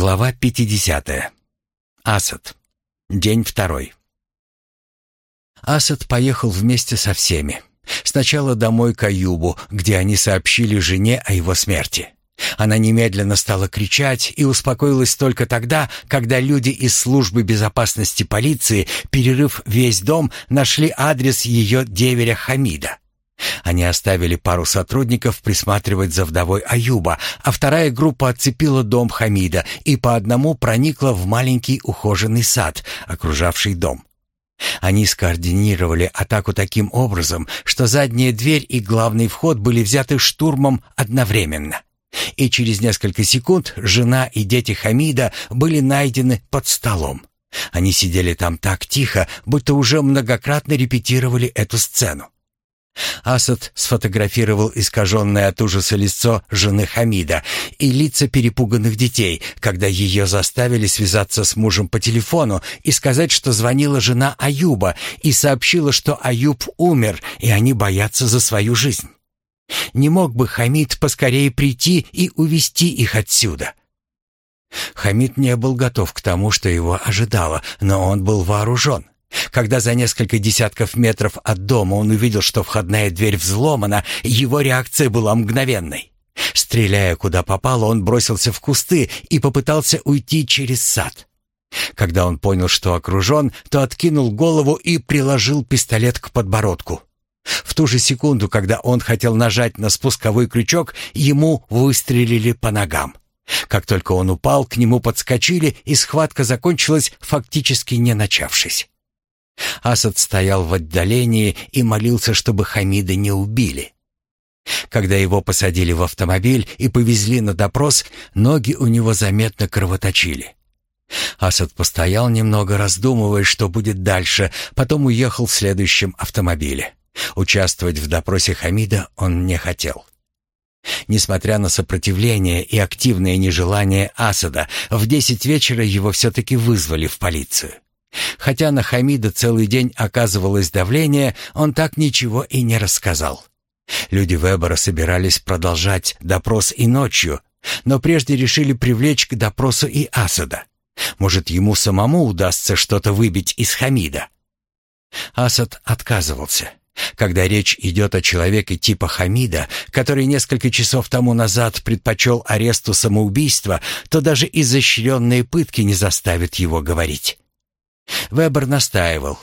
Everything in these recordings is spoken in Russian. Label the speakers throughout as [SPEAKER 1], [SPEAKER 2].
[SPEAKER 1] Глава 50. Асад. День второй. Асад поехал вместе со всеми. Сначала домой к Аюбу, где они сообщили жене о его смерти. Она немедленно стала кричать и успокоилась только тогда, когда люди из службы безопасности полиции, перерыв весь дом, нашли адрес ее деверя Хамида. Они оставили пару сотрудников присматривать за вдовой Аюба, а вторая группа отцепила дом Хамида и по одному проникла в маленький ухоженный сад, окружавший дом. Они скоординировали атаку таким образом, что задняя дверь и главный вход были взяты штурмом одновременно. И через несколько секунд жена и дети Хамида были найдены под столом. Они сидели там так тихо, будто уже многократно репетировали эту сцену. Асад сфотографировал искаженное от ужаса лицо жены Хамида и лица перепуганных детей, когда ее заставили связаться с мужем по телефону и сказать, что звонила жена Аюба и сообщила, что Аюб умер, и они боятся за свою жизнь. Не мог бы Хамид поскорее прийти и увести их отсюда? Хамид не был готов к тому, что его ожидало, но он был вооружен. Когда за несколько десятков метров от дома он увидел, что входная дверь взломана, его реакция была мгновенной. Стреляя куда попало, он бросился в кусты и попытался уйти через сад. Когда он понял, что окружен, то откинул голову и приложил пистолет к подбородку. В ту же секунду, когда он хотел нажать на спусковой крючок, ему выстрелили по ногам. Как только он упал, к нему подскочили, и схватка закончилась, фактически не начавшись. Асад стоял в отдалении и молился, чтобы Хамида не убили. Когда его посадили в автомобиль и повезли на допрос, ноги у него заметно кровоточили. Асад постоял немного, раздумывая, что будет дальше, потом уехал в следующем автомобиле. Участвовать в допросе Хамида он не хотел. Несмотря на сопротивление и активное нежелание Асада, в десять вечера его все-таки вызвали в полицию. Хотя на Хамида целый день оказывалось давление, он так ничего и не рассказал. Люди Вебера собирались продолжать допрос и ночью, но прежде решили привлечь к допросу и Асада. Может, ему самому удастся что-то выбить из Хамида. Асад отказывался. Когда речь идет о человеке типа Хамида, который несколько часов тому назад предпочел аресту самоубийства, то даже изощренные пытки не заставят его говорить. Вебер настаивал.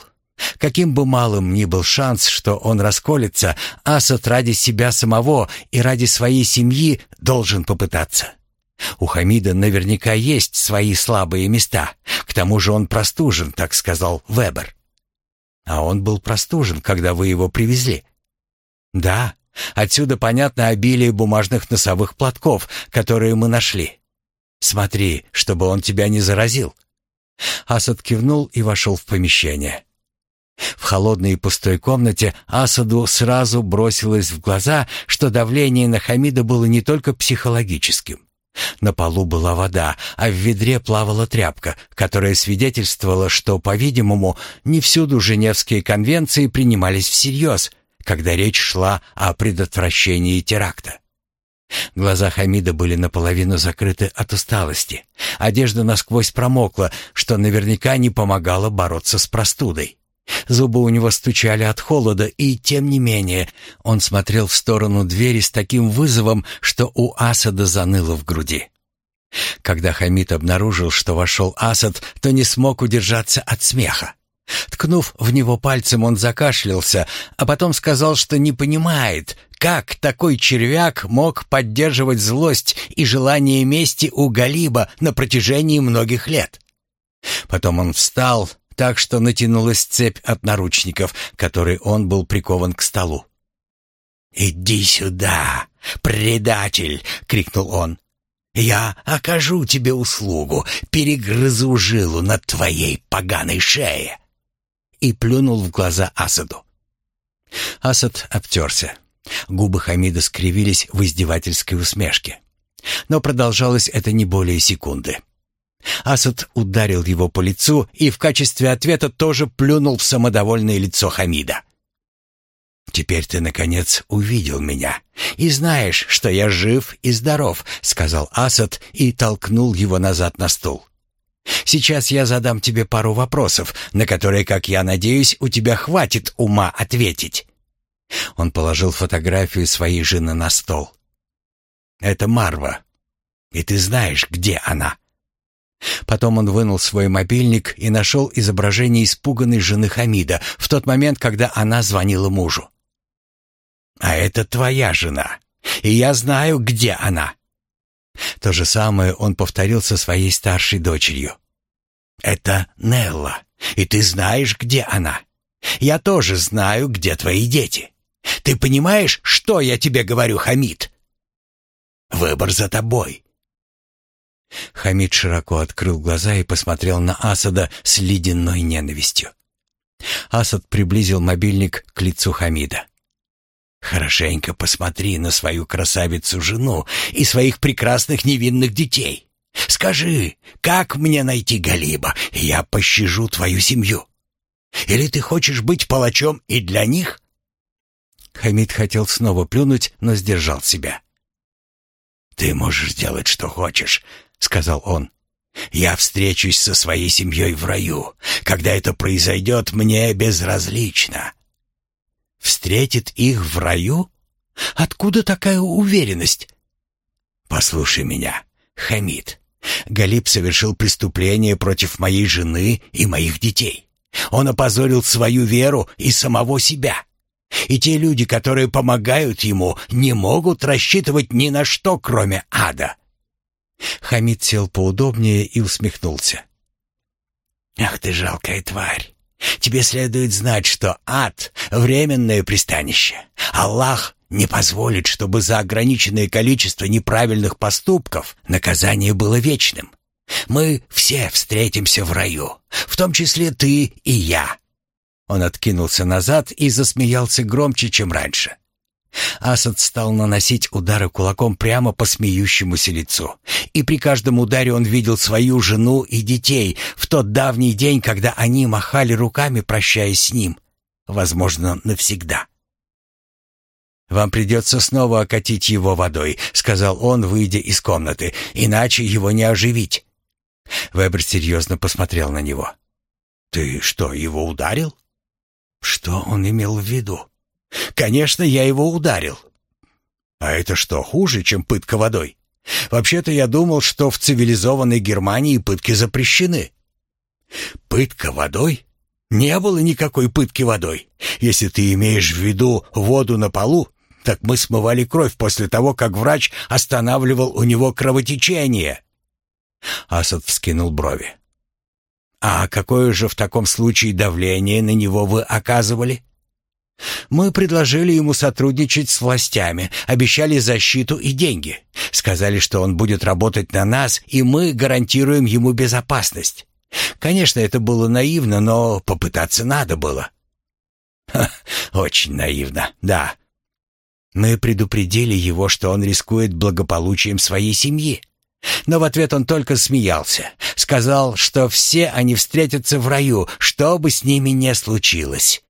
[SPEAKER 1] Каким бы малым ни был шанс, что он расколется, Асад ради себя самого и ради своей семьи должен попытаться. У Хамида наверняка есть свои слабые места. К тому же он простужен, так сказал Вебер. А он был простужен, когда вы его привезли. Да, отсюда понятно обилие бумажных носовых платков, которые мы нашли. Смотри, чтобы он тебя не заразил. Асад кивнул и вошел в помещение. В холодной и пустой комнате Асаду сразу бросилось в глаза, что давление на Хамида было не только психологическим. На полу была вода, а в ведре плавала тряпка, которая свидетельствовала, что, по-видимому, не всюду Женевские конвенции принимались всерьез, когда речь шла о предотвращении теракта. Глаза Хамида были наполовину закрыты от усталости. Одежда насквозь промокла, что наверняка не помогало бороться с простудой. Зубы у него стучали от холода, и тем не менее он смотрел в сторону двери с таким вызовом, что у Асада заныло в груди. Когда Хамид обнаружил, что вошел Асад, то не смог удержаться от смеха. Ткнув в него пальцем, он закашлялся, а потом сказал, что не понимает, как такой червяк мог поддерживать злость и желание мести у Галиба на протяжении многих лет. Потом он встал, так что натянулась цепь от наручников, которой он был прикован к столу. «Иди сюда, предатель!» — крикнул он. «Я окажу тебе услугу, перегрызу жилу над твоей поганой шее!» И плюнул в глаза Асаду. Асад обтерся. Губы Хамида скривились в издевательской усмешке. Но продолжалось это не более секунды. Асад ударил его по лицу и в качестве ответа тоже плюнул в самодовольное лицо Хамида. теперь ты, наконец, увидел меня и знаешь, что я жив и здоров», — сказал Асад и толкнул его назад на стул. «Сейчас я задам тебе пару вопросов, на которые, как я надеюсь, у тебя хватит ума ответить». Он положил фотографию своей жены на стол. «Это Марва, и ты знаешь, где она». Потом он вынул свой мобильник и нашел изображение испуганной жены Хамида в тот момент, когда она звонила мужу. «А это твоя жена, и я знаю, где она». То же самое он повторил со своей старшей дочерью. «Это Нелла, и ты знаешь, где она. Я тоже знаю, где твои дети. Ты понимаешь, что я тебе говорю, Хамид? Выбор за тобой. Хамид широко открыл глаза и посмотрел на Асада с ледяной ненавистью. Асад приблизил мобильник к лицу Хамида. «Хорошенько посмотри на свою красавицу-жену и своих прекрасных невинных детей. Скажи, как мне найти Галиба, и я пощажу твою семью? Или ты хочешь быть палачом и для них?» Хамид хотел снова плюнуть, но сдержал себя. «Ты можешь делать, что хочешь», — сказал он. «Я встречусь со своей семьей в раю. Когда это произойдет, мне безразлично». «Встретит их в раю? Откуда такая уверенность?» «Послушай меня, Хамид. Галиб совершил преступление против моей жены и моих детей. Он опозорил свою веру и самого себя. И те люди, которые помогают ему, не могут рассчитывать ни на что, кроме ада. Хамид сел поудобнее и усмехнулся. «Ах ты жалкая тварь! Тебе следует знать, что ад — временное пристанище. Аллах не позволит, чтобы за ограниченное количество неправильных поступков наказание было вечным. Мы все встретимся в раю, в том числе ты и я. Он откинулся назад и засмеялся громче, чем раньше. Асад стал наносить удары кулаком прямо по смеющемуся лицу. И при каждом ударе он видел свою жену и детей в тот давний день, когда они махали руками, прощаясь с ним. Возможно, навсегда. «Вам придется снова окатить его водой», — сказал он, выйдя из комнаты, — «иначе его не оживить». Вебер серьезно посмотрел на него. «Ты что, его ударил?» Что он имел в виду? Конечно, я его ударил. А это что, хуже, чем пытка водой? Вообще-то я думал, что в цивилизованной Германии пытки запрещены. Пытка водой? Не было никакой пытки водой. Если ты имеешь в виду воду на полу, так мы смывали кровь после того, как врач останавливал у него кровотечение. Асад вскинул брови. А какое же в таком случае давление на него вы оказывали? Мы предложили ему сотрудничать с властями, обещали защиту и деньги. Сказали, что он будет работать на нас, и мы гарантируем ему безопасность. Конечно, это было наивно, но попытаться надо было. Ха, очень наивно, да. Мы предупредили его, что он рискует благополучием своей семьи. Но в ответ он только смеялся. Сказал, что все они встретятся в раю, что бы с ними ни случилось.